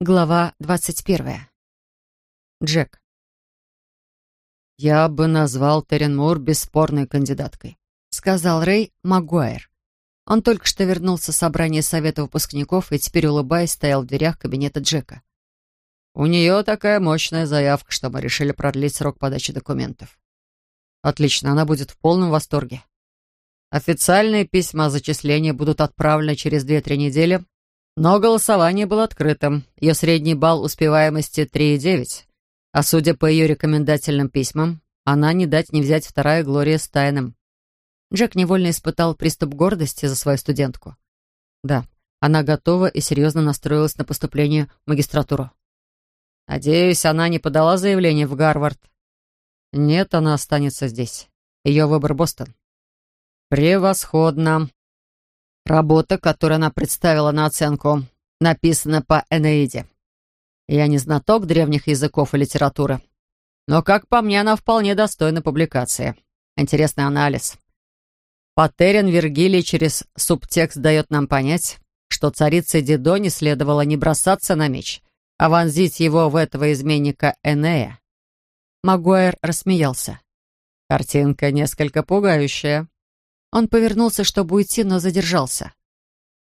Глава двадцать первая. Джек. «Я бы назвал Терен Мур бесспорной кандидаткой», — сказал Рэй Магуайр. Он только что вернулся с собрания совета выпускников и теперь, улыбаясь, стоял в дверях кабинета Джека. «У нее такая мощная заявка, что мы решили продлить срок подачи документов». «Отлично, она будет в полном восторге. Официальные письма о зачислении будут отправлены через две-три недели, но голосование было открытым. Ее средний балл успеваемости 3,9. А судя по ее рекомендательным письмам, она не дать не взять вторая Глория с тайным. Джек невольно испытал приступ гордости за свою студентку. Да, она готова и серьезно настроилась на поступление в магистратуру. Надеюсь, она не подала заявление в Гарвард. Нет, она останется здесь. Ее выбор Бостон. Превосходно. Работа, которую она представила на оценку, написана по Энеиде. Я не знаток древних языков и литературы, но, как по мне, она вполне достойна публикации. Интересный анализ. Патерин Вергилий через субтекст дает нам понять, что царице Дидо не следовало не бросаться на меч, а вонзить его в этого изменника Энея. Магуайр рассмеялся. Картинка несколько пугающая. Он повернулся, чтобы уйти, но задержался.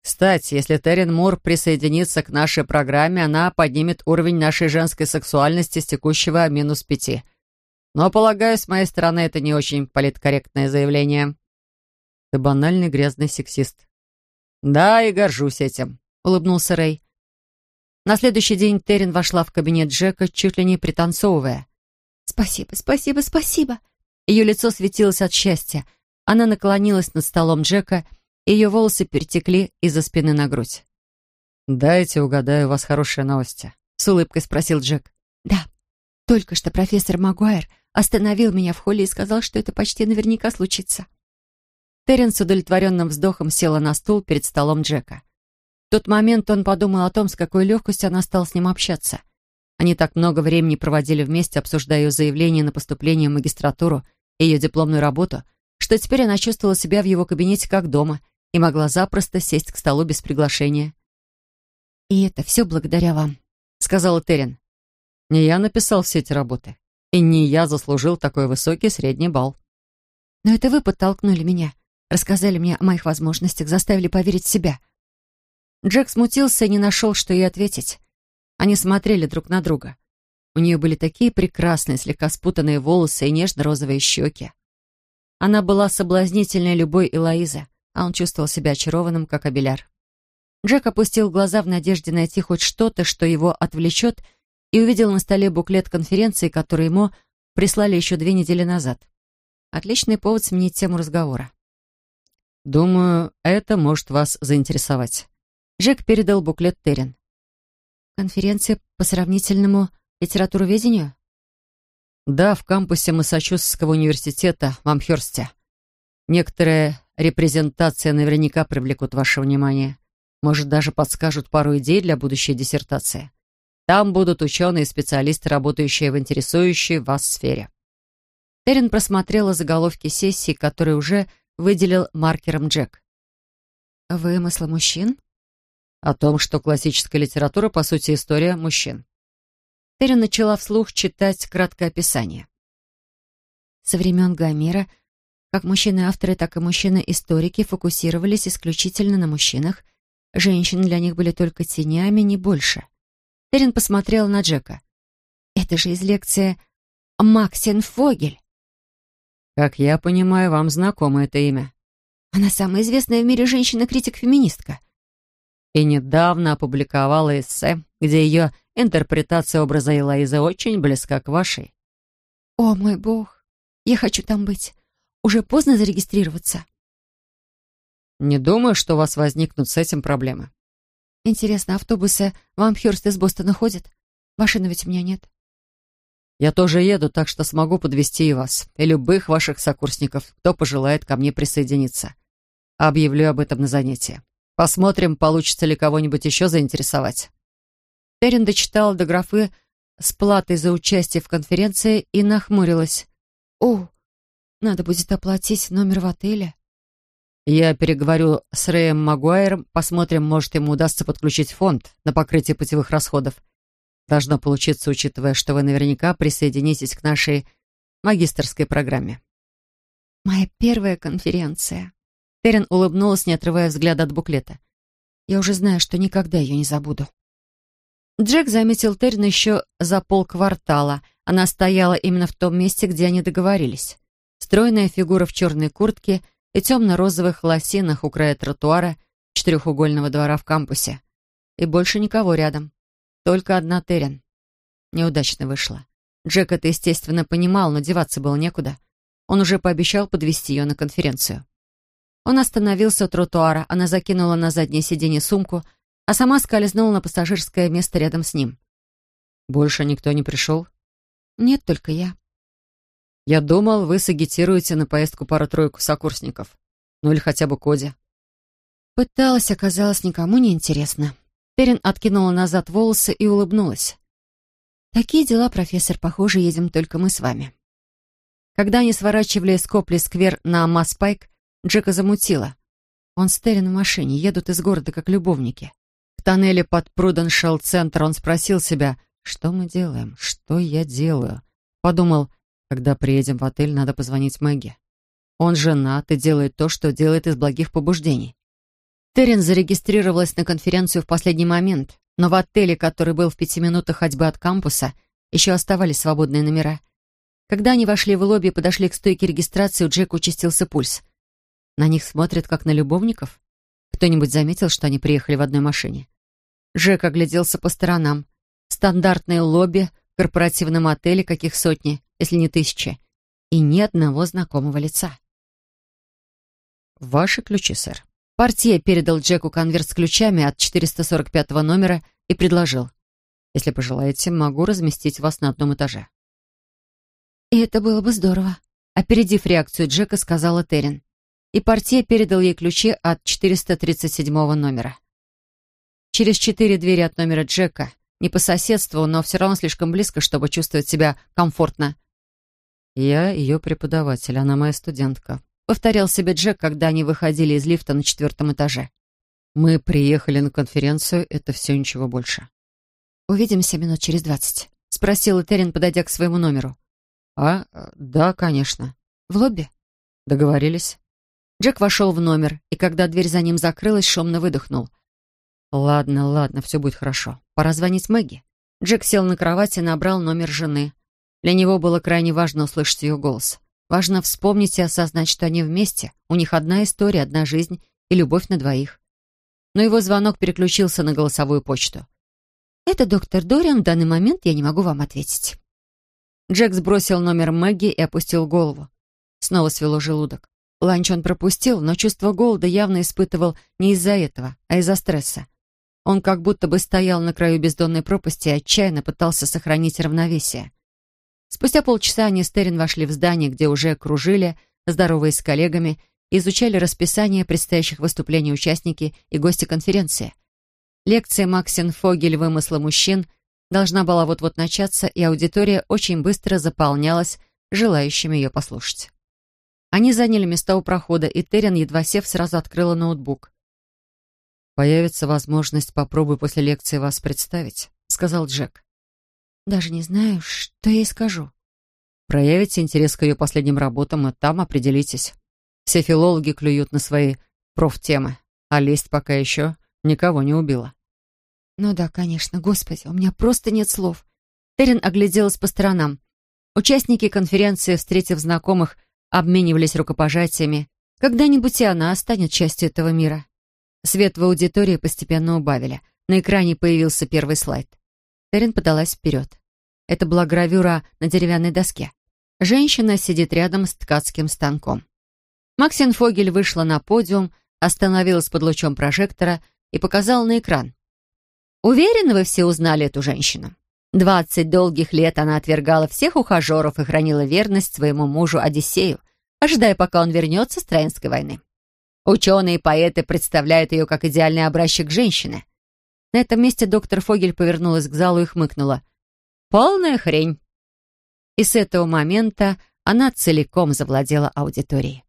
«Кстати, если Террин Мур присоединится к нашей программе, она поднимет уровень нашей женской сексуальности с текущего минус пяти. Но, полагаю, с моей стороны это не очень политкорректное заявление». «Ты банальный грязный сексист». «Да, и горжусь этим», — улыбнулся Рэй. На следующий день Террин вошла в кабинет Джека, чуть ли не пританцовывая. «Спасибо, спасибо, спасибо!» Ее лицо светилось от счастья. Она наклонилась над столом Джека, и ее волосы перетекли из-за спины на грудь. «Дайте угадаю, у вас хорошие новости», — с улыбкой спросил Джек. «Да. Только что профессор Магуайр остановил меня в холле и сказал, что это почти наверняка случится». Террен с удовлетворенным вздохом села на стул перед столом Джека. В тот момент он подумал о том, с какой легкостью она стала с ним общаться. Они так много времени проводили вместе, обсуждая ее заявление на поступление в магистратуру и ее дипломную работу — что теперь она чувствовала себя в его кабинете как дома и могла запросто сесть к столу без приглашения. «И это все благодаря вам», — сказала Терен. «Не я написал все эти работы, и не я заслужил такой высокий средний балл». «Но это вы подтолкнули меня, рассказали мне о моих возможностях, заставили поверить в себя». Джек смутился и не нашел, что ей ответить. Они смотрели друг на друга. У нее были такие прекрасные, слегка спутанные волосы и нежно-розовые щеки. Она была соблазнительной любой Элоизы, а он чувствовал себя очарованным, как обеляр. Джек опустил глаза в надежде найти хоть что-то, что его отвлечет, и увидел на столе буклет конференции, который ему прислали еще две недели назад. Отличный повод сменить тему разговора. «Думаю, это может вас заинтересовать». Джек передал буклет Террин. «Конференция по сравнительному литературоведению?» Да, в кампусе Массачусетского университета в Амхерсте. Некоторые репрезентации наверняка привлекут ваше внимание. Может, даже подскажут пару идей для будущей диссертации. Там будут ученые и специалисты, работающие в интересующей вас сфере. Терен просмотрела заголовки сессии, которые уже выделил маркером Джек. «Вымысла мужчин?» «О том, что классическая литература, по сути, история мужчин. Терри начала вслух читать краткое описание. Со времен Гомера как мужчины-авторы, так и мужчины-историки фокусировались исключительно на мужчинах. Женщины для них были только тенями, не больше. Терен посмотрел на Джека. «Это же из лекции Максин Фогель». «Как я понимаю, вам знакомо это имя». Она самая известная в мире женщина-критик-феминистка. И недавно опубликовала эссе, где ее Интерпретация образа Элоизы очень близка к вашей. О, мой бог, я хочу там быть. Уже поздно зарегистрироваться. Не думаю, что у вас возникнут с этим проблемы. Интересно, автобусы в Амхёрст из Бостона ходят? Машины ведь у меня нет. Я тоже еду, так что смогу подвести и вас, и любых ваших сокурсников, кто пожелает ко мне присоединиться. Объявлю об этом на занятии. Посмотрим, получится ли кого-нибудь еще заинтересовать. Терен дочитала до графы с платой за участие в конференции и нахмурилась. «О, надо будет оплатить номер в отеле». Я переговорю с Рэем Магуайром, посмотрим, может, ему удастся подключить фонд на покрытие путевых расходов. Должно получиться, учитывая, что вы наверняка присоединитесь к нашей магистрской программе. Моя первая конференция. Терен улыбнулась, не отрывая взгляда от буклета. Я уже знаю, что никогда ее не забуду. Джек заметил Террин еще за полквартала. Она стояла именно в том месте, где они договорились. Стройная фигура в черной куртке — и темно-розовых лосинах у края тротуара четырехугольного двора в кампусе. И больше никого рядом. Только одна Терен. Неудачно вышло. Джек это, естественно, понимал, но деваться было некуда. Он уже пообещал подвести ее на конференцию. Он остановился у тротуара, она закинула на заднее сиденье сумку, а сама скользнула на пассажирское место рядом с ним. «Больше никто не пришел?» «Нет, только я». Я думал, вы сагитируете на поездку пару-тройку сокурсников. Ну или хотя бы Коди. Пыталась, оказалось, никому не интересно. Перин откинула назад волосы и улыбнулась. «Такие дела, профессор. Похоже, едем только мы с вами». Когда они сворачивали с Копли-сквер на Маспайк, Джека замутила. Он с Террин в машине, едут из города как любовники. В тоннеле под Пруденшелл-центр он спросил себя, «Что мы делаем? Что я делаю?» Подумал, когда приедем в отель, надо позвонить Мэгги. Он женат и делает то, что делает из благих побуждений. Терен зарегистрировалась на конференцию в последний момент, но в отеле, который был в пяти минутах ходьбы от кампуса, еще оставались свободные номера. Когда они вошли в лобби и подошли к стойке регистрации, у Джека участился пульс. На них смотрят, как на любовников? Кто-нибудь заметил, что они приехали в одной машине? Джек огляделся по сторонам. Стандартные лобби в корпоративном отеле, каких сотни если не тысячи, и ни одного знакомого лица. «Ваши ключи, сэр». Портье передал Джеку конверт с ключами от 445 номера и предложил. «Если пожелаете, могу разместить вас на одном этаже». «И это было бы здорово», — опередив реакцию Джека, сказала Террин. И портье передал ей ключи от 437 номера. Через четыре двери от номера Джека, не по соседству, но все равно слишком близко, чтобы чувствовать себя комфортно, «Я ее преподаватель, она моя студентка», — повторял себе Джек, когда они выходили из лифта на четвертом этаже. «Мы приехали на конференцию, это все ничего больше». «Увидимся минут через двадцать», — спросил Террин, подойдя к своему номеру. «А, да, конечно». «В лобби?» «Договорились». Джек вошел в номер, и когда дверь за ним закрылась, шумно выдохнул. «Ладно, ладно, все будет хорошо. Пора звонить Мэгги». Джек сел на кровати и набрал номер жены. Для него было крайне важно услышать ее голос. Важно вспомнить и осознать, что они вместе. У них одна история, одна жизнь и любовь на двоих. Но его звонок переключился на голосовую почту. «Это доктор Дориан, в данный момент я не могу вам ответить». Джек сбросил номер Мэгги и опустил голову. Снова свело желудок. Ланч он пропустил, но чувство голода явно испытывал не из-за этого, а из-за стресса. Он как будто бы стоял на краю бездонной пропасти и отчаянно пытался сохранить равновесие. Спустя полчаса они с Террин вошли в здание, где уже кружили, здороваясь с коллегами, изучали расписание предстоящих выступлений участники и гости конференции. Лекция Максин Фогель «Вымысла мужчин» должна была вот-вот начаться, и аудитория очень быстро заполнялась желающими ее послушать. Они заняли места у прохода, и Террин, едва сев, сразу открыла ноутбук. «Появится возможность, попробуй после лекции вас представить», — сказал Джек. Даже не знаю, что ей скажу. Проявите интерес к ее последним работам, и там определитесь. Все филологи клюют на свои профтемы, а лесть пока еще никого не убила. Ну да, конечно, господи, у меня просто нет слов. Терен огляделась по сторонам. Участники конференции, встретив знакомых, обменивались рукопожатиями. Когда-нибудь и она станет частью этого мира. Свет в аудитории постепенно убавили. На экране появился первый слайд. Терен подалась вперед. Это была гравюра на деревянной доске. Женщина сидит рядом с ткацким станком. Максин Фогель вышла на подиум, остановилась под лучом прожектора и показала на экран. Уверены, вы все узнали эту женщину? Двадцать долгих лет она отвергала всех ухажеров и хранила верность своему мужу Одиссею, ожидая, пока он вернется с Троянской войны. Ученые и поэты представляют ее как идеальный образчик женщины — на этом месте доктор Фогель повернулась к залу и хмыкнула. «Полная хрень!» И с этого момента она целиком завладела аудиторией.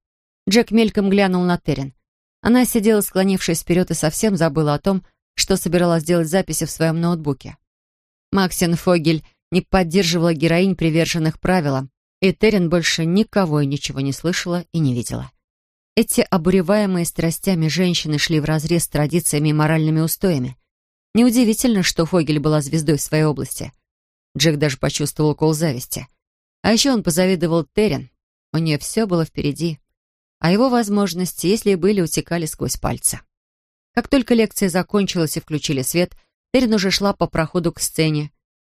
Джек мельком глянул на Террин. Она сидела, склонившись вперед, и совсем забыла о том, что собиралась делать записи в своем ноутбуке. Максин Фогель не поддерживала героинь, приверженных правилам, и Терен больше никого и ничего не слышала и не видела. Эти обуреваемые страстями женщины шли вразрез с традициями и моральными устоями. Неудивительно, что Фогель была звездой в своей области. Джек даже почувствовал укол зависти. А еще он позавидовал Терен. У нее все было впереди. А его возможности, если и были, утекали сквозь пальцы. Как только лекция закончилась и включили свет, Терен уже шла по проходу к сцене.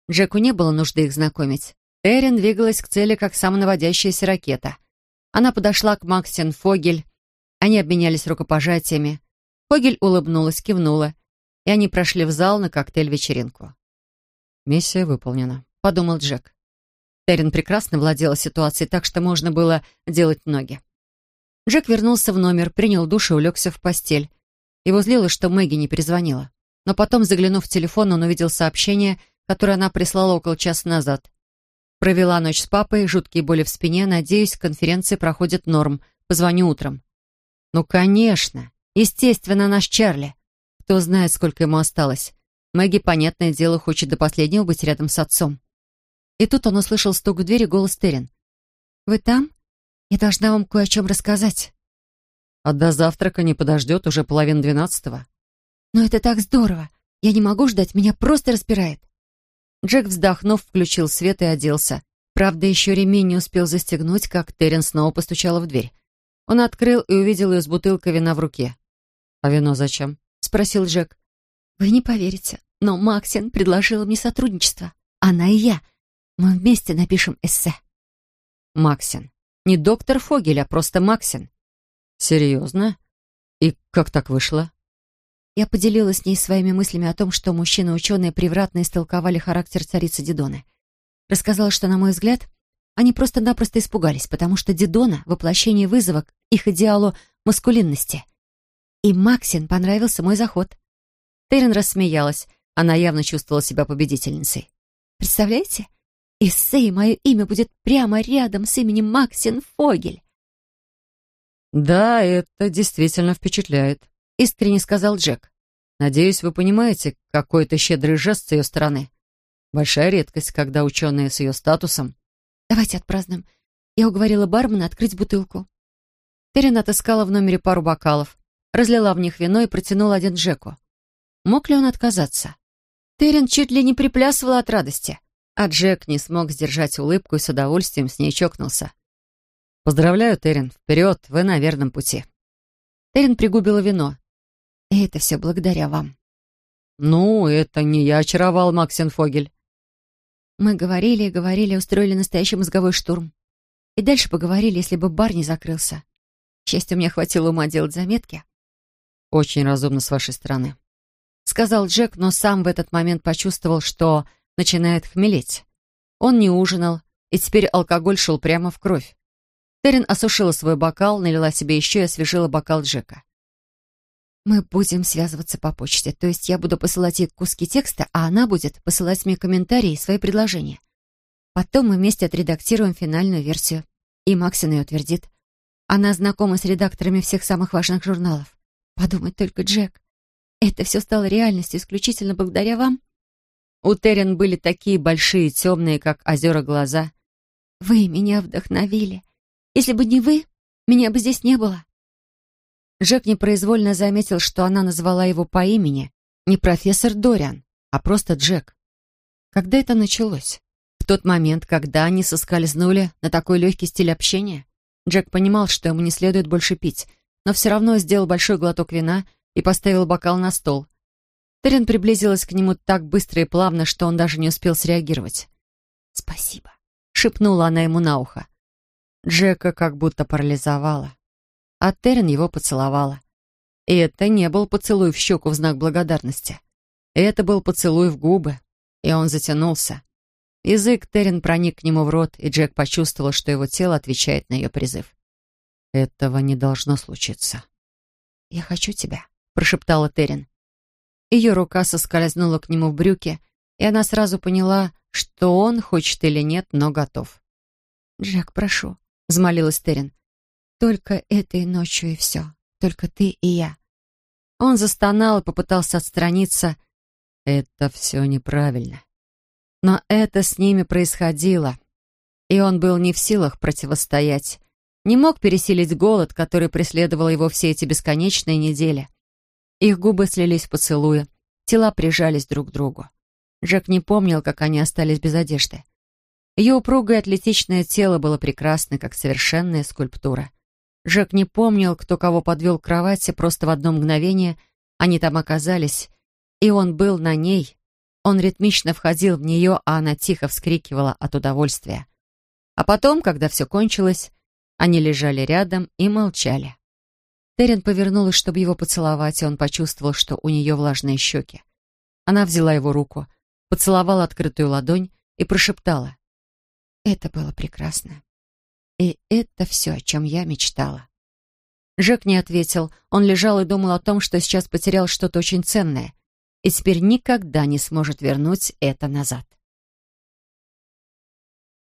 Джеку не было нужды их знакомить. Терен двигалась к цели, как самонаводящаяся ракета. Она подошла к Максин Фогель. Они обменялись рукопожатиями. Фогель улыбнулась, кивнула, и они прошли в зал на коктейль-вечеринку. «Миссия выполнена», — подумал Джек. Терен прекрасно владела ситуацией, так что можно было делать ноги. Джек вернулся в номер, принял душ и улегся в постель. Его злило, что Мэгги не перезвонила. Но потом, заглянув в телефон, он увидел сообщение, которое она прислала около часа назад. Провела ночь с папой, жуткие боли в спине. Надеюсь, конференция проходит норм. Позвоню утром. Ну, конечно. Естественно, наш Чарли. Кто знает, сколько ему осталось. Мэгги, понятное дело, хочет до последнего быть рядом с отцом. И тут он услышал стук в дверь и голос Терен. «Вы там? Я должна вам кое о чем рассказать». А до завтрака не подождет, уже половина двенадцатого. Но это так здорово. Я не могу ждать, меня просто распирает. Джек, вздохнув, включил свет и оделся. Правда, еще ремень не успел застегнуть, как Терен снова постучала в дверь. Он открыл и увидел ее с бутылкой вина в руке. «А вино зачем?» — спросил Джек. «Вы не поверите, но Максин предложила мне сотрудничество. Она и я. Мы вместе напишем эссе». Максин. Не доктор Фогель, а просто Максин. «Серьезно? И как так вышло?» Я поделилась с ней своими мыслями о том, что мужчины-ученые превратно истолковали характер царицы Дидоны. Рассказала, что, на мой взгляд, они просто-напросто испугались, потому что Дидона — воплощение вызова к их идеалу маскулинности. И Максин понравился мой заход. Терен рассмеялась. Она явно чувствовала себя победительницей. «Представляете? Эссе и мое имя будет прямо рядом с именем Максин Фогель. «Да, это действительно впечатляет», — искренне сказал Джек. «Надеюсь, вы понимаете, какой это щедрый жест с ее стороны. Большая редкость, когда ученые с ее статусом...» «Давайте отпразднуем. Я уговорила бармена открыть бутылку». Терен отыскала в номере пару бокалов, разлила в них вино и протянула один Джеку. Мог ли он отказаться? Терен чуть ли не приплясывала от радости, а Джек не смог сдержать улыбку и с удовольствием с ней чокнулся. «Поздравляю, Терен. Вперед, вы на верном пути». Терен пригубила вино. «И это все благодаря вам». «Ну, это не я очаровал Максин Фогель». Мы говорили и говорили, устроили настоящий мозговой штурм. И дальше поговорили, если бы бар не закрылся. К счастью, мне хватило ума делать заметки. «Очень разумно с вашей стороны», — сказал Джек, но сам в этот момент почувствовал, что начинает хмелеть. Он не ужинал, и теперь алкоголь шел прямо в кровь. Терен осушила свой бокал, налила себе еще и освежила бокал Джека. «Мы будем связываться по почте, то есть я буду посылать ей куски текста, а она будет посылать мне комментарии и свои предложения. Потом мы вместе отредактируем финальную версию, и Максин ее утвердит. Она знакома с редакторами всех самых важных журналов. Подумай только, Джек, это все стало реальностью исключительно благодаря вам». У Терен были такие большие, темные, как озера, глаза. «Вы меня вдохновили. Если бы не вы, меня бы здесь не было». Джек непроизвольно заметил, что она назвала его по имени не профессор Дориан, а просто Джек. Когда это началось? В тот момент, когда они соскользнули на такой легкий стиль общения? Джек понимал, что ему не следует больше пить, но все равно сделал большой глоток вина и поставил бокал на стол. Терен приблизилась к нему так быстро и плавно, что он даже не успел среагировать. «Спасибо», — шепнула она ему на ухо. Джека как будто парализовала. А Терен его поцеловала. И это не был поцелуй в щеку в знак благодарности. Это был поцелуй в губы, и он затянулся. Язык Терен проник к нему в рот, и Джек почувствовал, что его тело отвечает на ее призыв. «Этого не должно случиться». «Я хочу тебя», — прошептала Терен. Ее рука соскользнула к нему в брюки, и она сразу поняла, что он, хочет или нет, но готов. «Джек, прошу, — взмолилась Терен. «Только этой ночью и все. только ты и я». Он застонал и попытался отстраниться. «Это все неправильно». Но это с ними происходило, и он был не в силах противостоять. Не мог пересилить голод, который преследовал его все эти бесконечные недели. Их губы слились в поцелуе, тела прижались друг к другу. Джек не помнил, как они остались без одежды. Ее упругое атлетичное тело было прекрасно, как совершенная скульптура. Джек не помнил, кто кого подвел к кровати, просто в одно мгновение они там оказались, и он был на ней. Он ритмично входил в нее, а она тихо вскрикивала от удовольствия. А потом, когда все кончилось, они лежали рядом и молчали. Терен повернулась, чтобы его поцеловать, и он почувствовал, что у нее влажные щеки. Она взяла его руку, поцеловала открытую ладонь и прошептала. «Это было прекрасно. И это все, о чем я мечтала». Жек не ответил. Он лежал и думал о том, что сейчас потерял что-то очень ценное, и теперь никогда не сможет вернуть это назад.